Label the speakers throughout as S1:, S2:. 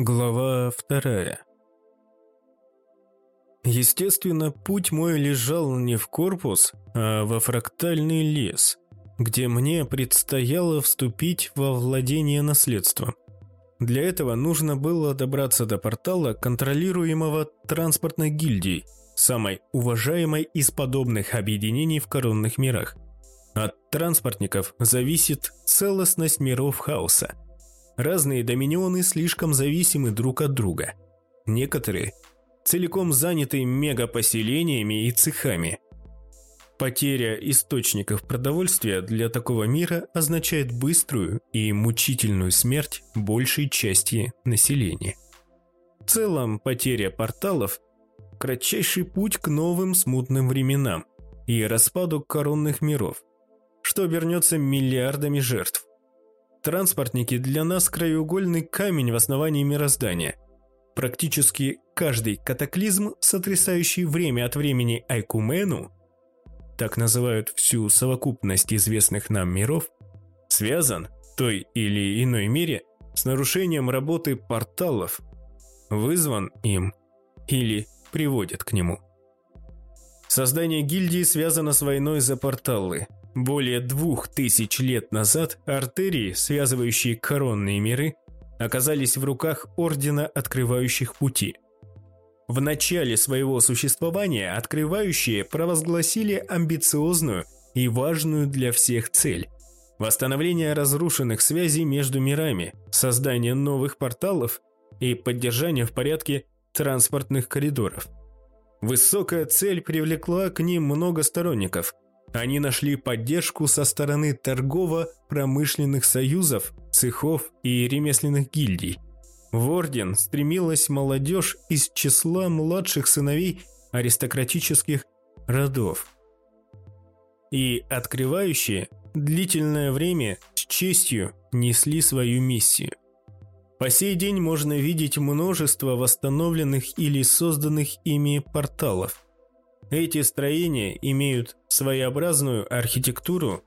S1: Глава вторая. Естественно, путь мой лежал не в корпус, а во фрактальный лес, где мне предстояло вступить во владение наследством. Для этого нужно было добраться до портала, контролируемого транспортной гильдией, самой уважаемой из подобных объединений в коронных мирах. От транспортников зависит целостность миров хаоса – Разные доминионы слишком зависимы друг от друга. Некоторые целиком заняты мегапоселениями и цехами. Потеря источников продовольствия для такого мира означает быструю и мучительную смерть большей части населения. В целом, потеря порталов – кратчайший путь к новым смутным временам и распаду коронных миров, что обернется миллиардами жертв. Транспортники для нас краеугольный камень в основании мироздания. Практически каждый катаклизм, сотрясающий время от времени Айкумену, так называют всю совокупность известных нам миров, связан в той или иной мере с нарушением работы порталов, вызван им или приводит к нему. Создание гильдии связано с войной за порталы – более двух тысяч лет назад артерии, связывающие коронные миры, оказались в руках Ордена Открывающих Пути. В начале своего существования Открывающие провозгласили амбициозную и важную для всех цель – восстановление разрушенных связей между мирами, создание новых порталов и поддержание в порядке транспортных коридоров. Высокая цель привлекла к ним много сторонников – они нашли поддержку со стороны торгово-промышленных союзов, цехов и ремесленных гильдий. В орден стремилась молодежь из числа младших сыновей аристократических родов. И открывающие длительное время с честью несли свою миссию. По сей день можно видеть множество восстановленных или созданных ими порталов – эти строения имеют своеобразную архитектуру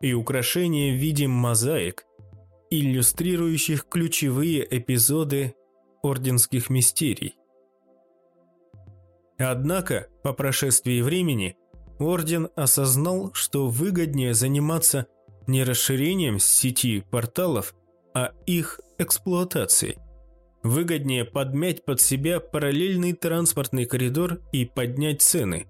S1: и украшения в виде мозаик, иллюстрирующих ключевые эпизоды орденских мистерий. Однако, по прошествии времени, Орден осознал, что выгоднее заниматься не расширением сети порталов, а их эксплуатацией – Выгоднее подмять под себя параллельный транспортный коридор и поднять цены.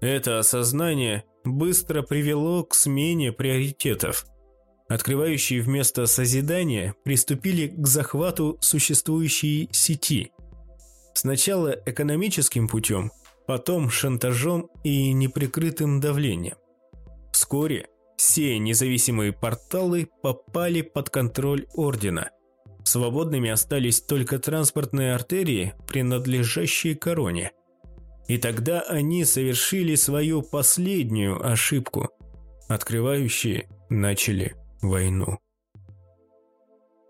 S1: Это осознание быстро привело к смене приоритетов. Открывающие вместо созидания приступили к захвату существующей сети. Сначала экономическим путем, потом шантажом и неприкрытым давлением. Вскоре все независимые порталы попали под контроль Ордена – Свободными остались только транспортные артерии, принадлежащие короне. И тогда они совершили свою последнюю ошибку. Открывающие начали войну.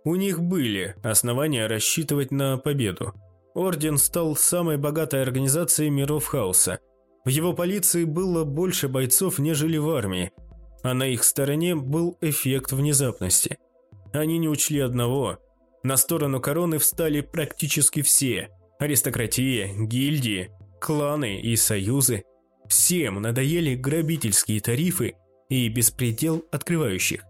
S1: У них были основания рассчитывать на победу. Орден стал самой богатой организацией миров хаоса. В его полиции было больше бойцов, нежели в армии, а на их стороне был эффект внезапности. Они не учли одного – на сторону короны встали практически все – аристократия, гильдии, кланы и союзы. Всем надоели грабительские тарифы и беспредел открывающих.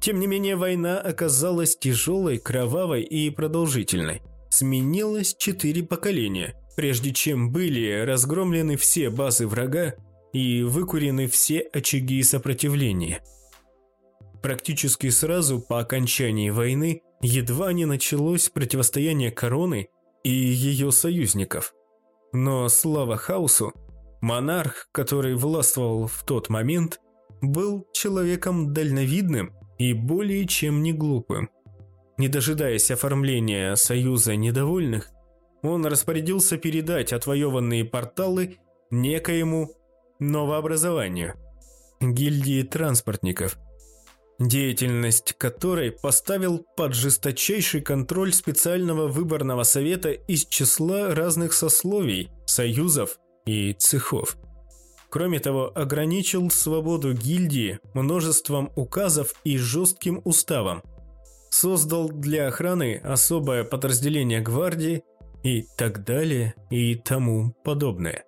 S1: Тем не менее, война оказалась тяжелой, кровавой и продолжительной. Сменилось четыре поколения, прежде чем были разгромлены все базы врага и выкурены все очаги сопротивления. Практически сразу по окончании войны едва не началось противостояние короны и ее союзников. Но слава хаосу, монарх, который властвовал в тот момент, был человеком дальновидным и более чем не глупым. Не дожидаясь оформления союза недовольных, он распорядился передать отвоеванные порталы некоему новообразованию – гильдии транспортников – деятельность которой поставил под жесточайший контроль специального выборного совета из числа разных сословий, союзов и цехов. Кроме того, ограничил свободу гильдии множеством указов и жестким уставом. создал для охраны особое подразделение гвардии и так далее и тому подобное.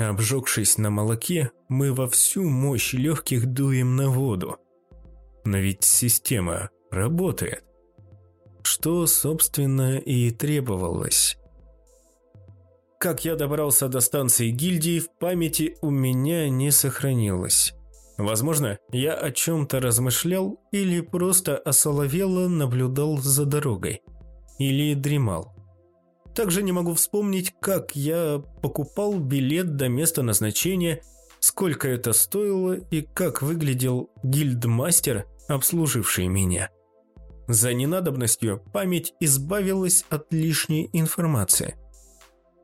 S1: Обжегшись на молоке, мы во всю мощь легких дуем на воду. Но ведь система работает. Что, собственно, и требовалось. Как я добрался до станции гильдии, в памяти у меня не сохранилось. Возможно, я о чем-то размышлял или просто осоловело наблюдал за дорогой. Или дремал. Также не могу вспомнить, как я покупал билет до места назначения, сколько это стоило и как выглядел гильдмастер, обслуживший меня. За ненадобностью память избавилась от лишней информации.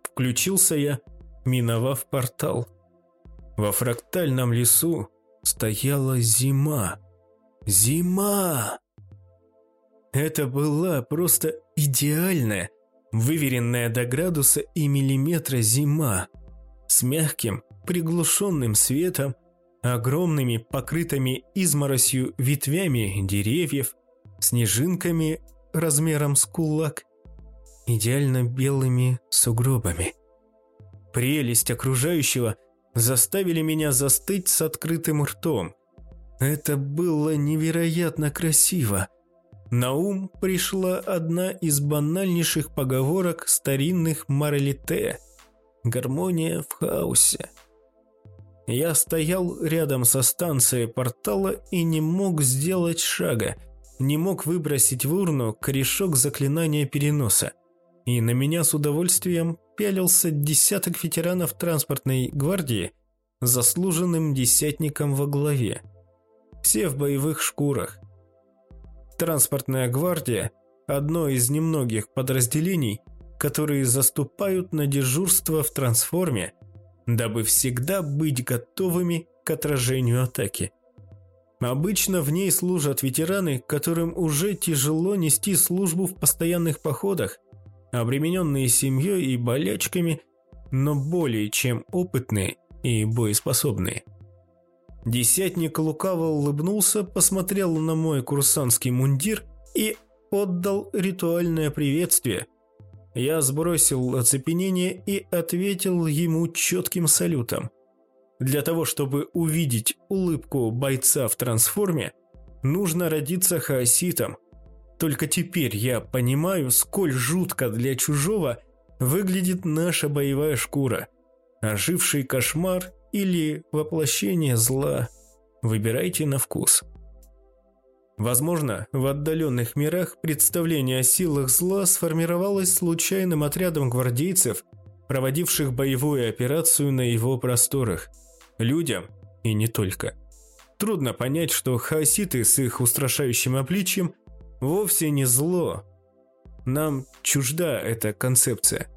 S1: Включился я, миновав портал. Во фрактальном лесу стояла зима. Зима! Это была просто идеальная, выверенная до градуса и миллиметра зима. С мягким, приглушенным светом, огромными покрытыми изморосью ветвями деревьев, снежинками размером с кулак, идеально белыми сугробами. Прелесть окружающего заставили меня застыть с открытым ртом. Это было невероятно красиво. На ум пришла одна из банальнейших поговорок старинных Моралите «Гармония в хаосе». Я стоял рядом со станцией портала и не мог сделать шага, не мог выбросить в урну корешок заклинания переноса – и на меня с удовольствием пялился десяток ветеранов транспортной гвардии заслуженным десятником во главе. Все в боевых шкурах. Транспортная гвардия – одно из немногих подразделений, которые заступают на дежурство в трансформе, дабы всегда быть готовыми к отражению атаки. Обычно в ней служат ветераны, которым уже тяжело нести службу в постоянных походах, обремененные семьей и болячками, но более чем опытные и боеспособные. Десятник лукаво улыбнулся, посмотрел на мой курсантский мундир и отдал ритуальное приветствие. Я сбросил оцепенение и ответил ему четким салютом. Для того, чтобы увидеть улыбку бойца в трансформе, нужно родиться хаоситом – только теперь я понимаю, сколь жутко для чужого выглядит наша боевая шкура. Оживший кошмар или воплощение зла. Выбирайте на вкус. Возможно, в отдаленных мирах представление о силах зла сформировалось случайным отрядом гвардейцев, проводивших боевую операцию на его просторах. Людям и не только. Трудно понять, что хаоситы с их устрашающим обличием – вовсе не зло. Нам чужда эта концепция.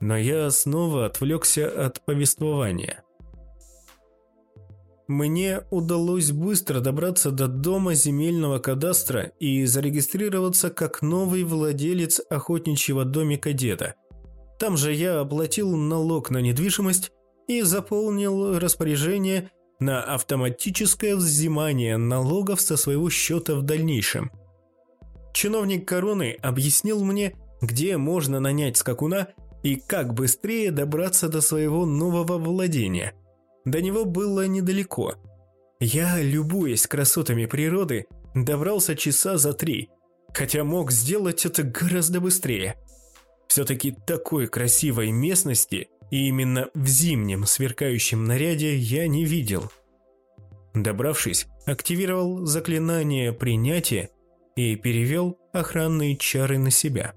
S1: Но я снова отвлекся от повествования. Мне удалось быстро добраться до дома земельного кадастра и зарегистрироваться как новый владелец охотничьего домика деда. Там же я оплатил налог на недвижимость и заполнил распоряжение на автоматическое взимание налогов со своего счета в дальнейшем – Чиновник короны объяснил мне, где можно нанять скакуна и как быстрее добраться до своего нового владения. До него было недалеко. Я, любуясь красотами природы, добрался часа за три, хотя мог сделать это гораздо быстрее. Все-таки такой красивой местности и именно в зимнем сверкающем наряде я не видел. Добравшись, активировал заклинание принятия и перевел охранные чары на себя.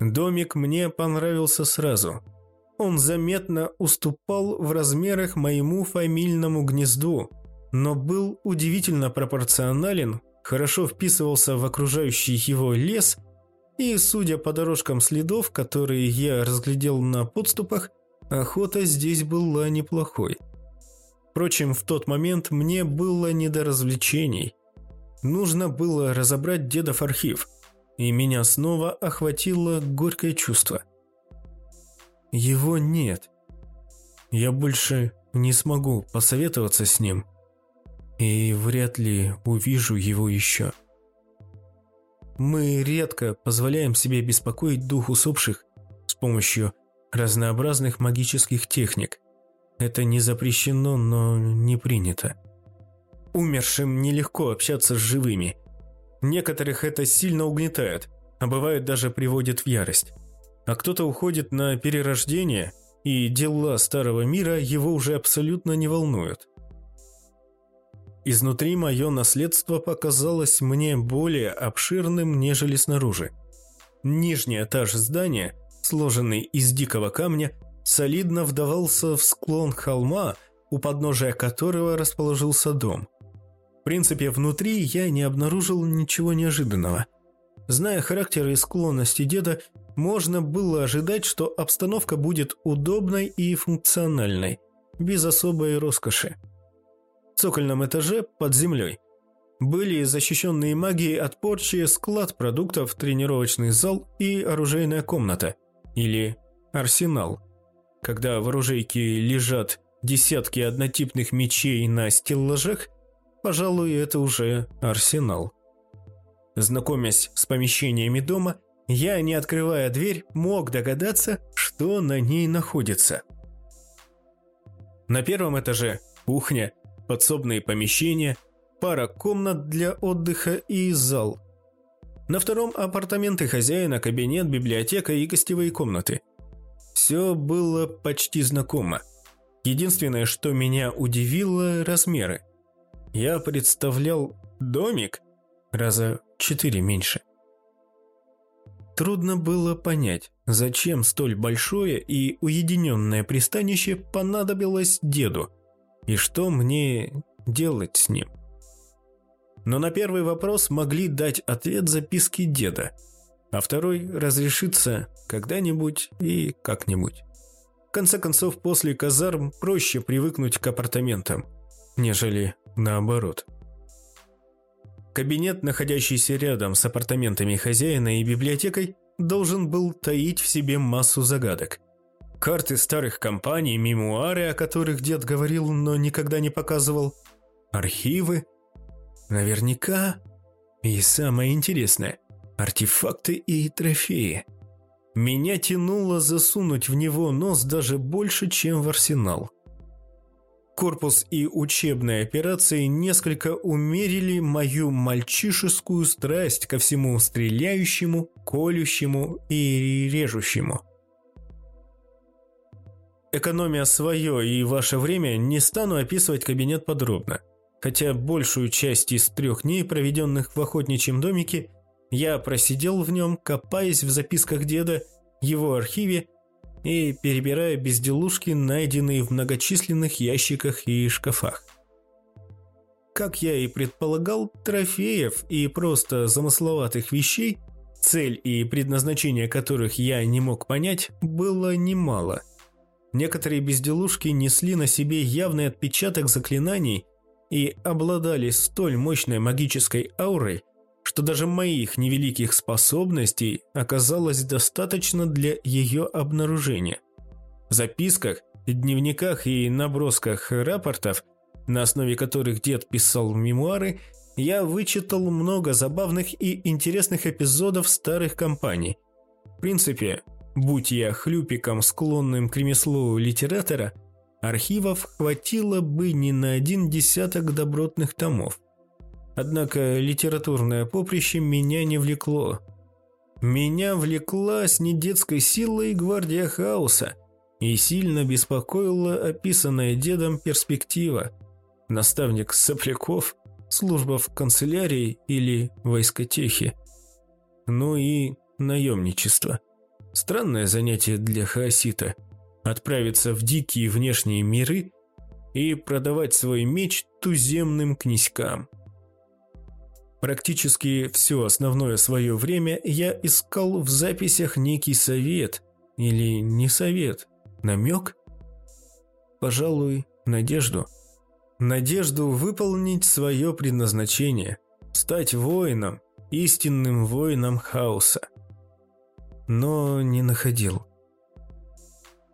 S1: Домик мне понравился сразу. Он заметно уступал в размерах моему фамильному гнезду, но был удивительно пропорционален, хорошо вписывался в окружающий его лес и, судя по дорожкам следов, которые я разглядел на подступах, охота здесь была неплохой. Впрочем, в тот момент мне было не до развлечений. Нужно было разобрать дедов архив, и меня снова охватило горькое чувство. Его нет. Я больше не смогу посоветоваться с ним, и вряд ли увижу его еще. мы редко позволяем себе беспокоить дух усопших с помощью разнообразных магических техник. Это не запрещено, но не принято. Умершим нелегко общаться с живыми. Некоторых это сильно угнетает, а бывает даже приводит в ярость. А кто-то уходит на перерождение, и дела старого мира его уже абсолютно не волнуют. Изнутри мое наследство показалось мне более обширным, нежели снаружи. Нижний этаж здания, сложенный из дикого камня, солидно вдавался в склон холма, у подножия которого расположился дом. В принципе, внутри я не обнаружил ничего неожиданного. Зная характер и склонности деда, можно было ожидать, что обстановка будет удобной и функциональной, без особой роскоши цокольном этаже под землей были защищенные магией от порчи склад продуктов, тренировочный зал и оружейная комната, или арсенал. Когда в оружейке лежат десятки однотипных мечей на стеллажах, пожалуй, это уже арсенал. Знакомясь с помещениями дома, я, не открывая дверь, мог догадаться, что на ней находится. На первом этаже кухня, подсобные помещения, пара комнат для отдыха и зал. На втором апартаменты хозяина, кабинет, библиотека и гостевые комнаты. Все было почти знакомо. Единственное, что меня удивило – размеры. Я представлял домик раза четыре меньше. Трудно было понять, зачем столь большое и уединенное пристанище понадобилось деду – и что мне делать с ним? Но на первый вопрос могли дать ответ записки деда, а второй разрешится когда-нибудь и как-нибудь. В конце концов, после казарм проще привыкнуть к апартаментам, нежели наоборот. Кабинет, находящийся рядом с апартаментами хозяина и библиотекой, должен был таить в себе массу загадок – карты старых компаний, мемуары, о которых дед говорил, но никогда не показывал, архивы. Наверняка. И самое интересное – артефакты и трофеи. Меня тянуло засунуть в него нос даже больше, чем в арсенал. Корпус и учебные операции несколько умерили мою мальчишескую страсть ко всему стреляющему, колющему и режущему – Экономия свое и ваше время, не стану описывать кабинет подробно. Хотя большую часть из трех дней, проведенных в охотничьем домике, я просидел в нем, копаясь в записках деда, его архиве и перебирая безделушки, найденные в многочисленных ящиках и шкафах. Как я и предполагал, трофеев и просто замысловатых вещей, цель и предназначение которых я не мог понять, было немало – Некоторые безделушки несли на себе явный отпечаток заклинаний и обладали столь мощной магической аурой, что даже моих невеликих способностей оказалось достаточно для ее обнаружения. В записках, дневниках и набросках рапортов, на основе которых дед писал мемуары, я вычитал много забавных и интересных эпизодов старых компаний. В принципе, Будь я хлюпиком, склонным к ремеслу литератора, архивов хватило бы не на один десяток добротных томов. Однако литературное поприще меня не влекло. Меня влекла с недетской силой гвардия хаоса и сильно беспокоила описанная дедом перспектива. Наставник сопляков, служба в канцелярии или войскотехе. Ну и наемничество. Странное занятие для хаосита – отправиться в дикие внешние миры и продавать свой меч туземным князькам. Практически все основное свое время я искал в записях некий совет или не совет, намек? Пожалуй, надежду. Надежду выполнить свое предназначение, стать воином, истинным воином хаоса но не находил.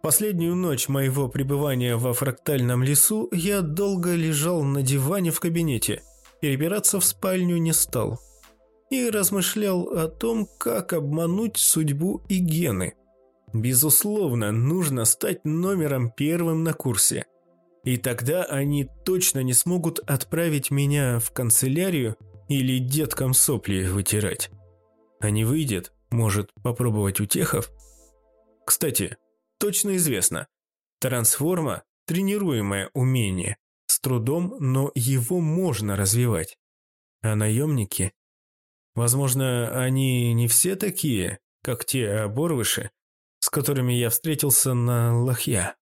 S1: Последнюю ночь моего пребывания во фрактальном лесу я долго лежал на диване в кабинете. Перебираться в спальню не стал. и размышлял о том, как обмануть судьбу и гены. Безусловно, нужно стать номером первым на курсе. И тогда они точно не смогут отправить меня в канцелярию или деткам сопли вытирать. А не выйдет, может попробовать утехов? Кстати, точно известно, трансформа – тренируемое умение. С трудом, но его можно развивать. А наемники? Возможно, они не все такие, как те оборвыши, с которыми я встретился на Лохья.